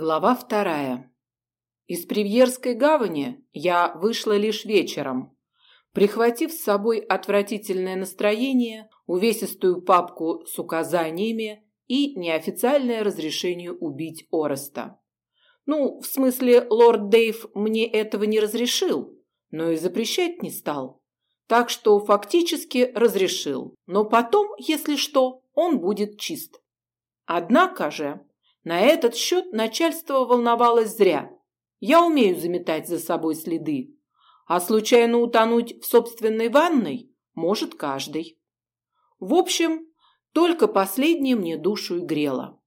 Глава вторая. Из Привьерской гавани я вышла лишь вечером, прихватив с собой отвратительное настроение, увесистую папку с указаниями и неофициальное разрешение убить Ореста. Ну, в смысле, лорд Дейв мне этого не разрешил, но и запрещать не стал. Так что фактически разрешил, но потом, если что, он будет чист. Однако же на этот счет начальство волновалось зря. Я умею заметать за собой следы, а случайно утонуть в собственной ванной может каждый. В общем, только последнее мне душу и грело.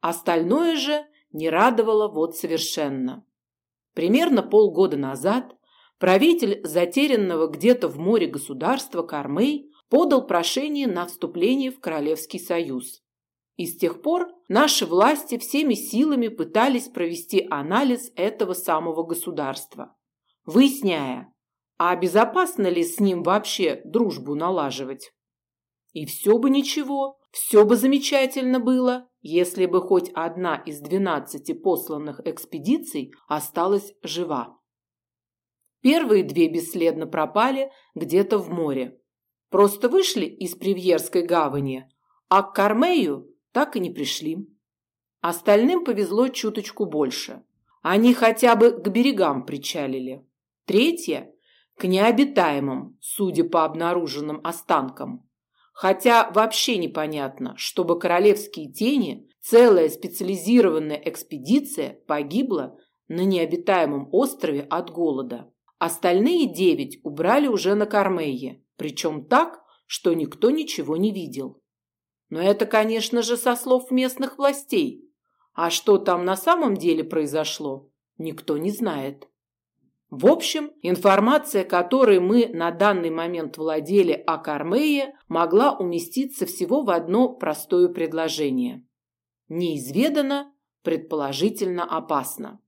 Остальное же не радовало вот совершенно. Примерно полгода назад правитель затерянного где-то в море государства Кармей подал прошение на вступление в Королевский союз. И с тех пор наши власти всеми силами пытались провести анализ этого самого государства, выясняя, а безопасно ли с ним вообще дружбу налаживать. И все бы ничего, все бы замечательно было, если бы хоть одна из двенадцати посланных экспедиций осталась жива. Первые две бесследно пропали где-то в море. Просто вышли из Привьерской гавани, а к Кармею так и не пришли. Остальным повезло чуточку больше. Они хотя бы к берегам причалили. Третье – к необитаемым, судя по обнаруженным останкам. Хотя вообще непонятно, чтобы королевские тени, целая специализированная экспедиция погибла на необитаемом острове от голода. Остальные девять убрали уже на Кармейе, причем так, что никто ничего не видел. Но это, конечно же, со слов местных властей. А что там на самом деле произошло, никто не знает. В общем, информация, которой мы на данный момент владели о Кармее, могла уместиться всего в одно простое предложение. Неизведано, предположительно опасно.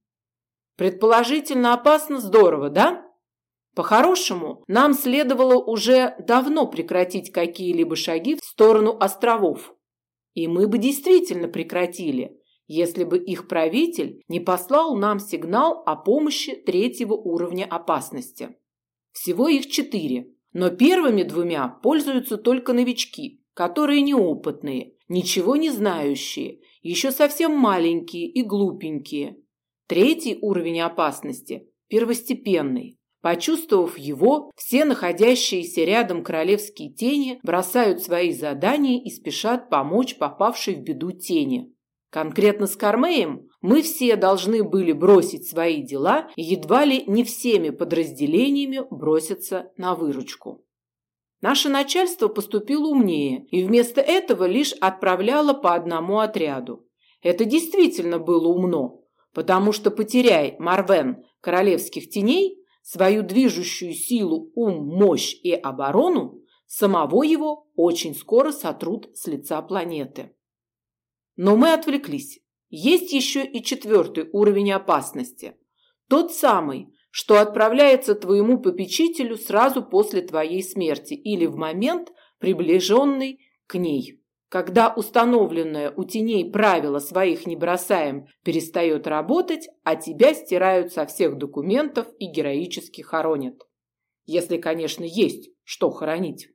Предположительно опасно здорово, да? По-хорошему, нам следовало уже давно прекратить какие-либо шаги в сторону островов. И мы бы действительно прекратили, если бы их правитель не послал нам сигнал о помощи третьего уровня опасности. Всего их четыре, но первыми двумя пользуются только новички, которые неопытные, ничего не знающие, еще совсем маленькие и глупенькие. Третий уровень опасности – первостепенный. Почувствовав его, все находящиеся рядом королевские тени бросают свои задания и спешат помочь попавшей в беду тени. Конкретно с Кармеем мы все должны были бросить свои дела и едва ли не всеми подразделениями броситься на выручку. Наше начальство поступило умнее и вместо этого лишь отправляло по одному отряду. Это действительно было умно, потому что потеряй Марвен королевских теней – свою движущую силу, ум, мощь и оборону, самого его очень скоро сотрут с лица планеты. Но мы отвлеклись. Есть еще и четвертый уровень опасности. Тот самый, что отправляется твоему попечителю сразу после твоей смерти или в момент, приближенный к ней. Когда установленное у теней правило своих не бросаем перестает работать, а тебя стирают со всех документов и героически хоронят. Если, конечно, есть что хоронить.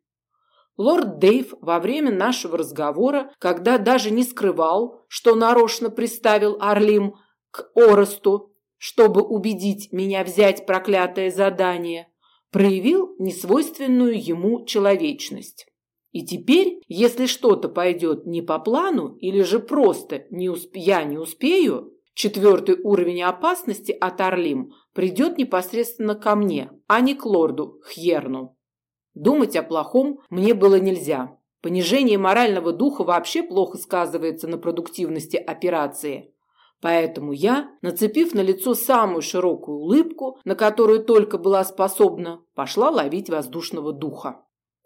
Лорд Дейв во время нашего разговора, когда даже не скрывал, что нарочно приставил Орлим к Оросту, чтобы убедить меня взять проклятое задание, проявил несвойственную ему человечность. И теперь, если что-то пойдет не по плану или же просто не усп... я не успею, четвертый уровень опасности от Орлим придет непосредственно ко мне, а не к лорду Хьерну. Думать о плохом мне было нельзя. Понижение морального духа вообще плохо сказывается на продуктивности операции. Поэтому я, нацепив на лицо самую широкую улыбку, на которую только была способна, пошла ловить воздушного духа.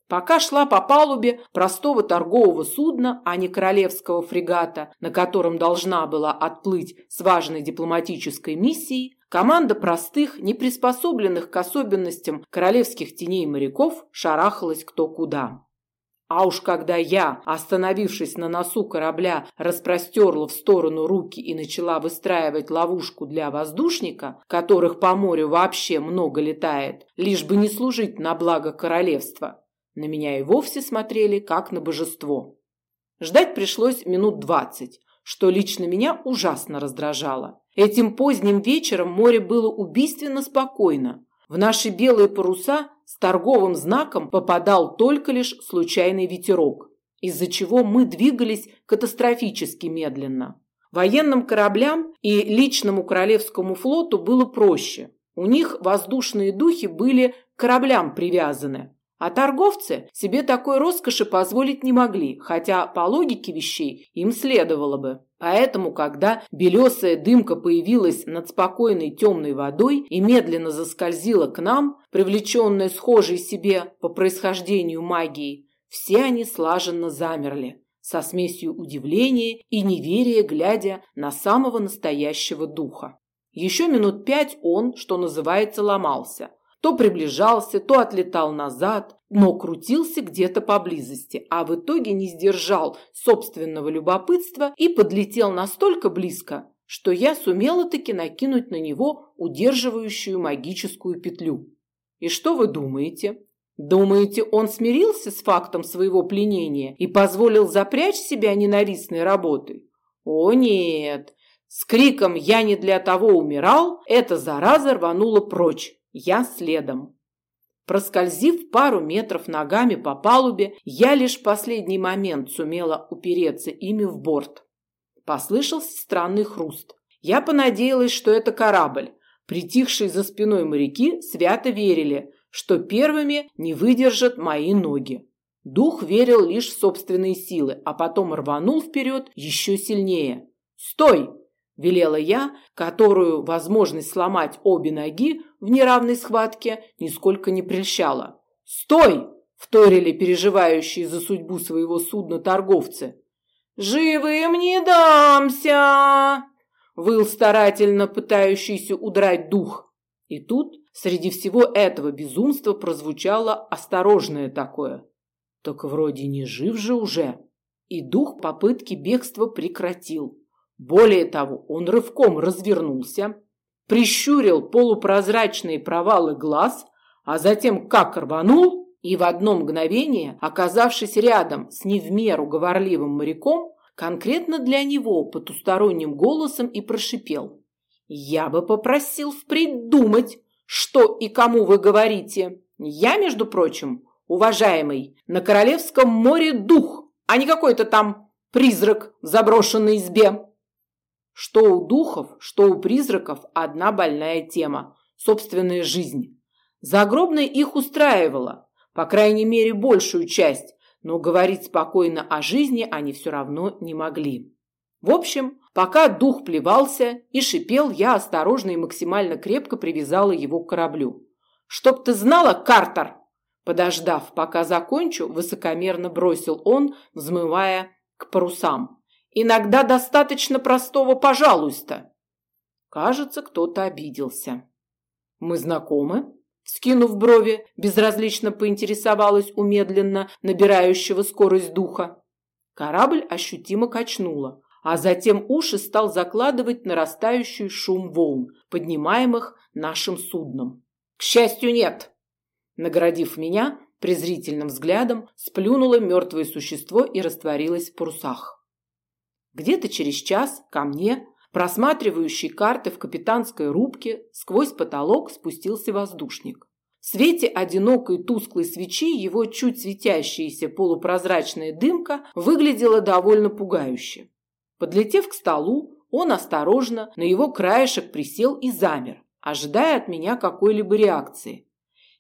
Пока шла по палубе простого торгового судна, а не королевского фрегата, на котором должна была отплыть с важной дипломатической миссией, команда простых, не приспособленных к особенностям королевских теней моряков шарахалась кто куда. А уж когда я, остановившись на носу корабля, распростерла в сторону руки и начала выстраивать ловушку для воздушника, которых по морю вообще много летает, лишь бы не служить на благо королевства, на меня и вовсе смотрели как на божество. Ждать пришлось минут двадцать, что лично меня ужасно раздражало. Этим поздним вечером море было убийственно спокойно. В наши белые паруса с торговым знаком попадал только лишь случайный ветерок, из-за чего мы двигались катастрофически медленно. Военным кораблям и личному королевскому флоту было проще. У них воздушные духи были к кораблям привязаны, а торговцы себе такой роскоши позволить не могли, хотя по логике вещей им следовало бы. Поэтому, когда белесая дымка появилась над спокойной темной водой и медленно заскользила к нам, привлеченная схожей себе по происхождению магией, все они слаженно замерли, со смесью удивления и неверия, глядя на самого настоящего духа. Еще минут пять он, что называется, ломался – то приближался, то отлетал назад, но крутился где-то поблизости, а в итоге не сдержал собственного любопытства и подлетел настолько близко, что я сумела таки накинуть на него удерживающую магическую петлю. И что вы думаете? Думаете, он смирился с фактом своего пленения и позволил запрячь себя ненавистной работой? О нет! С криком «Я не для того умирал!» эта зараза рванула прочь, я следом. Проскользив пару метров ногами по палубе, я лишь в последний момент сумела упереться ими в борт. Послышался странный хруст. Я понадеялась, что это корабль. Притихшие за спиной моряки свято верили, что первыми не выдержат мои ноги. Дух верил лишь в собственные силы, а потом рванул вперед еще сильнее. «Стой!» – велела я, которую возможность сломать обе ноги в неравной схватке нисколько не прельщала. «Стой!» – вторили переживающие за судьбу своего судна торговцы. «Живым не дамся!» – выл старательно пытающийся удрать дух. И тут среди всего этого безумства прозвучало осторожное такое. Так вроде не жив же уже. И дух попытки бегства прекратил. Более того, он рывком развернулся, прищурил полупрозрачные провалы глаз, а затем как рванул и в одно мгновение, оказавшись рядом с не в меру говорливым моряком, конкретно для него потусторонним голосом и прошипел. «Я бы попросил впредь думать, что и кому вы говорите. Я, между прочим, уважаемый, на Королевском море дух, а не какой-то там призрак в заброшенной избе». Что у духов, что у призраков одна больная тема – собственная жизнь. Загробная их устраивала, по крайней мере, большую часть, но говорить спокойно о жизни они все равно не могли. В общем, пока дух плевался и шипел, я осторожно и максимально крепко привязала его к кораблю. «Чтоб ты знала, Картер!» Подождав, пока закончу, высокомерно бросил он, взмывая к парусам. Иногда достаточно простого «пожалуйста». Кажется, кто-то обиделся. Мы знакомы? Скинув брови, безразлично поинтересовалась у медленно набирающего скорость духа. Корабль ощутимо качнуло, а затем уши стал закладывать нарастающий шум волн, поднимаемых нашим судном. К счастью, нет. Наградив меня презрительным взглядом, сплюнуло мертвое существо и растворилось в парусах. Где-то через час ко мне, просматривающий карты в капитанской рубке, сквозь потолок спустился воздушник. В свете одинокой тусклой свечи его чуть светящаяся полупрозрачная дымка выглядела довольно пугающе. Подлетев к столу, он осторожно на его краешек присел и замер, ожидая от меня какой-либо реакции.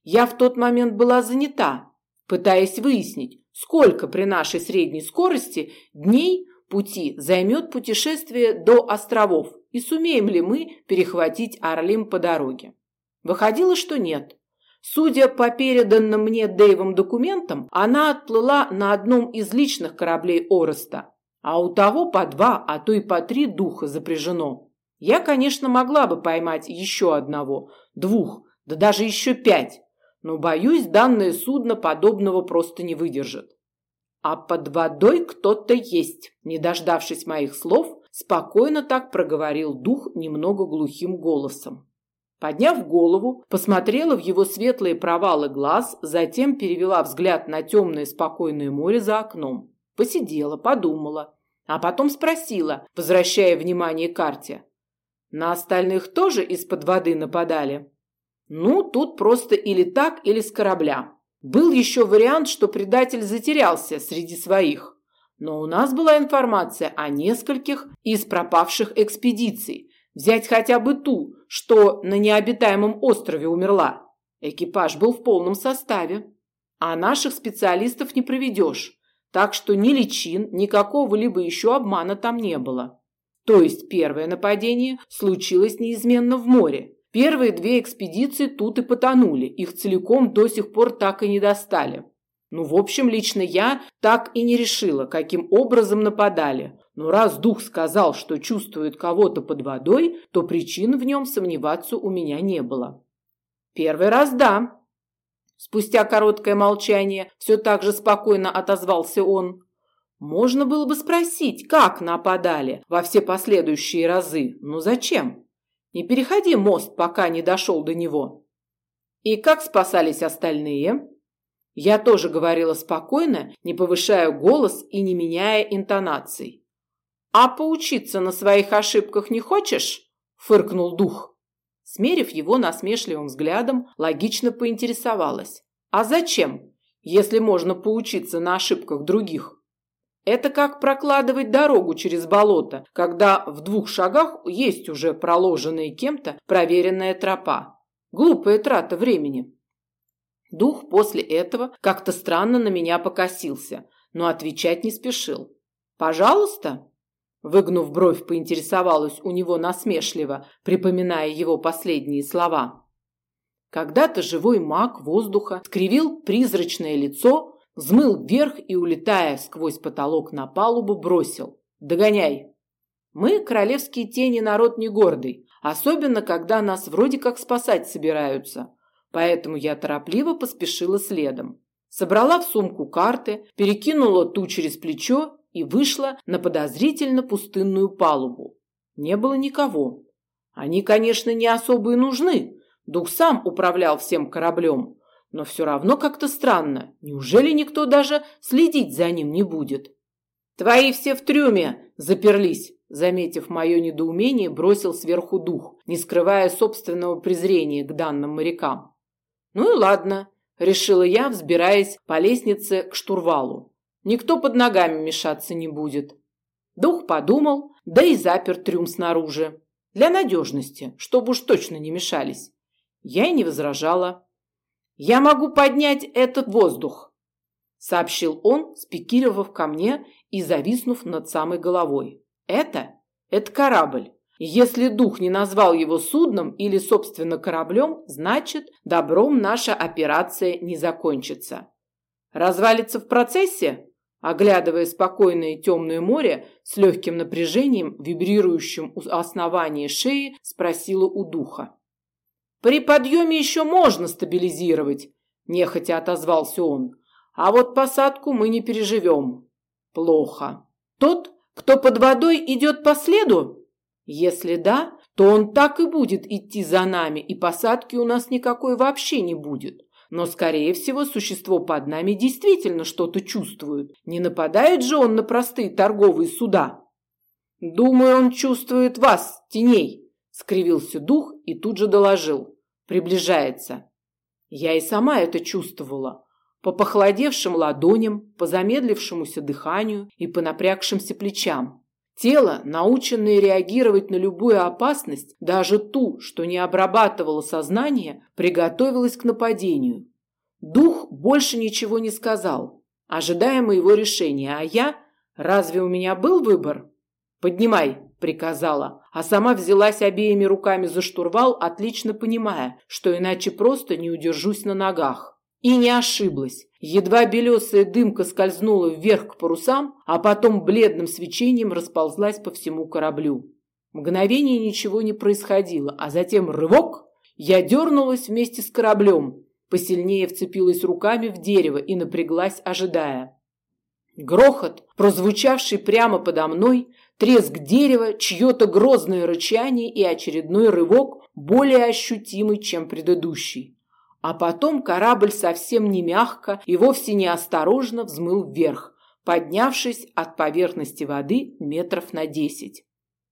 Я в тот момент была занята, пытаясь выяснить, сколько при нашей средней скорости дней пути займет путешествие до островов и сумеем ли мы перехватить Арлим по дороге. Выходило, что нет. Судя по переданным мне Дэйвом документам, она отплыла на одном из личных кораблей Ороста, а у того по два, а то и по три духа запряжено. Я, конечно, могла бы поймать еще одного, двух, да даже еще пять, но, боюсь, данное судно подобного просто не выдержит. А под водой кто-то есть. Не дождавшись моих слов, спокойно так проговорил дух немного глухим голосом. Подняв голову, посмотрела в его светлые провалы глаз, затем перевела взгляд на темное спокойное море за окном. Посидела, подумала, а потом спросила, возвращая внимание карте. На остальных тоже из-под воды нападали? Ну, тут просто или так, или с корабля. Был еще вариант, что предатель затерялся среди своих. Но у нас была информация о нескольких из пропавших экспедиций. Взять хотя бы ту, что на необитаемом острове умерла. Экипаж был в полном составе. А наших специалистов не проведешь. Так что ни личин, ни какого-либо еще обмана там не было. То есть первое нападение случилось неизменно в море. Первые две экспедиции тут и потонули, их целиком до сих пор так и не достали. Ну, в общем, лично я так и не решила, каким образом нападали. Но раз дух сказал, что чувствует кого-то под водой, то причин в нем сомневаться у меня не было. Первый раз да. Спустя короткое молчание все так же спокойно отозвался он. Можно было бы спросить, как нападали во все последующие разы, но зачем? Не переходи мост, пока не дошел до него. И как спасались остальные? Я тоже говорила спокойно, не повышая голос и не меняя интонаций. А поучиться на своих ошибках не хочешь? фыркнул дух. Смерив его насмешливым взглядом, логично поинтересовалась: "А зачем, если можно поучиться на ошибках других?" Это как прокладывать дорогу через болото, когда в двух шагах есть уже проложенная кем-то проверенная тропа. Глупая трата времени. Дух после этого как-то странно на меня покосился, но отвечать не спешил. «Пожалуйста?» Выгнув бровь, поинтересовалась у него насмешливо, припоминая его последние слова. Когда-то живой маг воздуха скривил призрачное лицо, взмыл вверх и, улетая сквозь потолок на палубу, бросил. «Догоняй!» Мы, королевские тени, народ не гордый, особенно когда нас вроде как спасать собираются. Поэтому я торопливо поспешила следом. Собрала в сумку карты, перекинула ту через плечо и вышла на подозрительно пустынную палубу. Не было никого. Они, конечно, не особо и нужны. Дух сам управлял всем кораблем, но все равно как-то странно. Неужели никто даже следить за ним не будет? Твои все в трюме заперлись, заметив мое недоумение, бросил сверху дух, не скрывая собственного презрения к данным морякам. Ну и ладно, решила я, взбираясь по лестнице к штурвалу. Никто под ногами мешаться не будет. Дух подумал, да и запер трюм снаружи. Для надежности, чтобы уж точно не мешались. Я и не возражала. «Я могу поднять этот воздух», — сообщил он, спикировав ко мне и зависнув над самой головой. «Это? Это корабль. Если дух не назвал его судном или, собственно, кораблем, значит, добром наша операция не закончится. Развалится в процессе?» Оглядывая спокойное темное море с легким напряжением, вибрирующим у основания шеи, спросила у духа. При подъеме еще можно стабилизировать, нехотя отозвался он. А вот посадку мы не переживем. Плохо. Тот, кто под водой идет по следу? Если да, то он так и будет идти за нами, и посадки у нас никакой вообще не будет. Но, скорее всего, существо под нами действительно что-то чувствует. Не нападает же он на простые торговые суда. Думаю, он чувствует вас, теней, скривился дух и тут же доложил. Приближается. Я и сама это чувствовала. По похолодевшим ладоням, по замедлившемуся дыханию и по напрягшимся плечам. Тело, наученное реагировать на любую опасность, даже ту, что не обрабатывало сознание, приготовилось к нападению. Дух больше ничего не сказал, ожидая моего решения, а я... Разве у меня был выбор? Поднимай, приказала, а сама взялась обеими руками за штурвал, отлично понимая, что иначе просто не удержусь на ногах. И не ошиблась. Едва белесая дымка скользнула вверх к парусам, а потом бледным свечением расползлась по всему кораблю. Мгновение ничего не происходило, а затем рывок. Я дернулась вместе с кораблем, посильнее вцепилась руками в дерево и напряглась, ожидая. Грохот, прозвучавший прямо подо мной, треск дерева, чье-то грозное рычание и очередной рывок, более ощутимый, чем предыдущий. А потом корабль совсем не мягко и вовсе не осторожно взмыл вверх, поднявшись от поверхности воды метров на десять.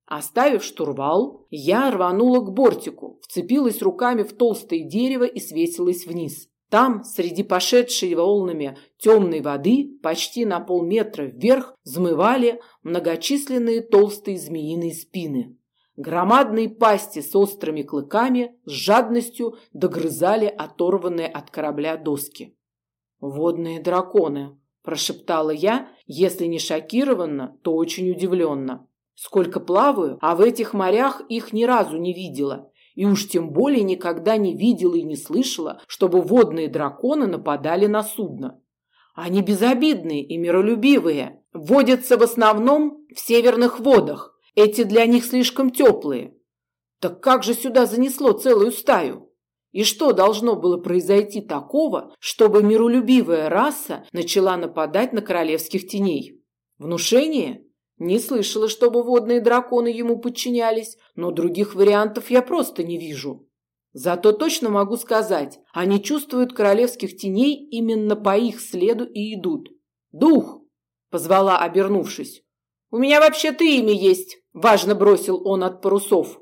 Оставив штурвал, я рванула к бортику, вцепилась руками в толстое дерево и свесилась вниз. Там, среди пошедшей волнами темной воды, почти на полметра вверх, взмывали многочисленные толстые змеиные спины. Громадные пасти с острыми клыками с жадностью догрызали оторванные от корабля доски. «Водные драконы», – прошептала я, если не шокированно, то очень удивленно. Сколько плаваю, а в этих морях их ни разу не видела и уж тем более никогда не видела и не слышала, чтобы водные драконы нападали на судно. Они безобидные и миролюбивые, водятся в основном в северных водах. Эти для них слишком теплые. Так как же сюда занесло целую стаю? И что должно было произойти такого, чтобы миролюбивая раса начала нападать на королевских теней? Внушение? Не слышала, чтобы водные драконы ему подчинялись, но других вариантов я просто не вижу. Зато точно могу сказать, они чувствуют королевских теней именно по их следу и идут. «Дух!» – позвала, обернувшись. «У меня вообще-то имя есть!» – важно бросил он от парусов.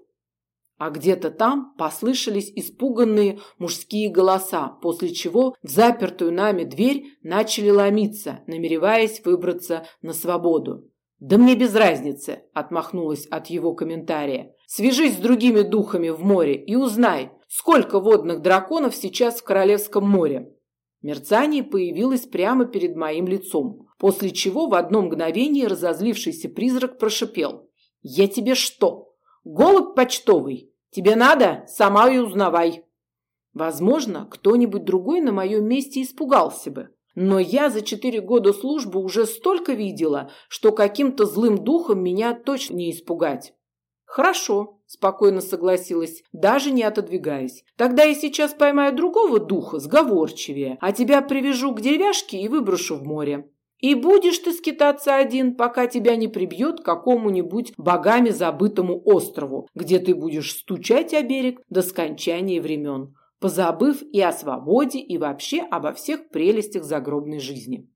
А где-то там послышались испуганные мужские голоса, после чего в запертую нами дверь начали ломиться, намереваясь выбраться на свободу. «Да мне без разницы», – отмахнулась от его комментария. «Свяжись с другими духами в море и узнай, сколько водных драконов сейчас в Королевском море». Мерцание появилось прямо перед моим лицом, после чего в одно мгновение разозлившийся призрак прошипел. «Я тебе что, голубь почтовый? Тебе надо? Сама и узнавай». Возможно, кто-нибудь другой на моем месте испугался бы. Но я за четыре года службы уже столько видела, что каким-то злым духом меня точно не испугать. Хорошо, спокойно согласилась, даже не отодвигаясь. Тогда я сейчас поймаю другого духа, сговорчивее, а тебя привяжу к деревяшке и выброшу в море. И будешь ты скитаться один, пока тебя не прибьет к какому-нибудь богами забытому острову, где ты будешь стучать о берег до скончания времен позабыв и о свободе, и вообще обо всех прелестях загробной жизни.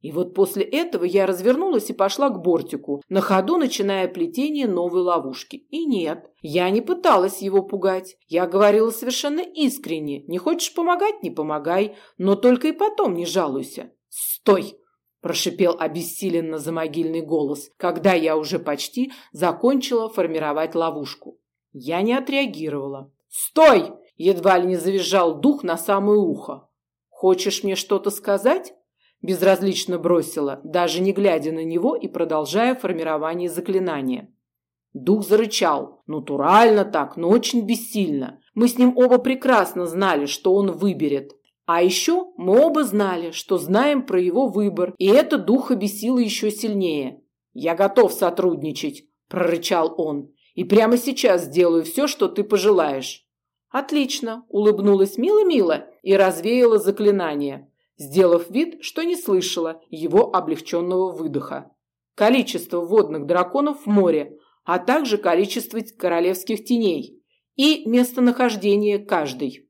И вот после этого я развернулась и пошла к бортику, на ходу начиная плетение новой ловушки. И нет, я не пыталась его пугать. Я говорила совершенно искренне. Не хочешь помогать – не помогай, но только и потом не жалуйся. «Стой!» – прошипел обессиленно за могильный голос, когда я уже почти закончила формировать ловушку. Я не отреагировала. «Стой!» Едва ли не завизжал дух на самое ухо. «Хочешь мне что-то сказать?» Безразлично бросила, даже не глядя на него и продолжая формирование заклинания. Дух зарычал. Натурально так, но очень бессильно. Мы с ним оба прекрасно знали, что он выберет. А еще мы оба знали, что знаем про его выбор, и это духа бесило еще сильнее. «Я готов сотрудничать», – прорычал он. «И прямо сейчас сделаю все, что ты пожелаешь». Отлично, улыбнулась мило-мило и развеяла заклинание, сделав вид, что не слышала его облегченного выдоха. Количество водных драконов в море, а также количество королевских теней и местонахождение каждой.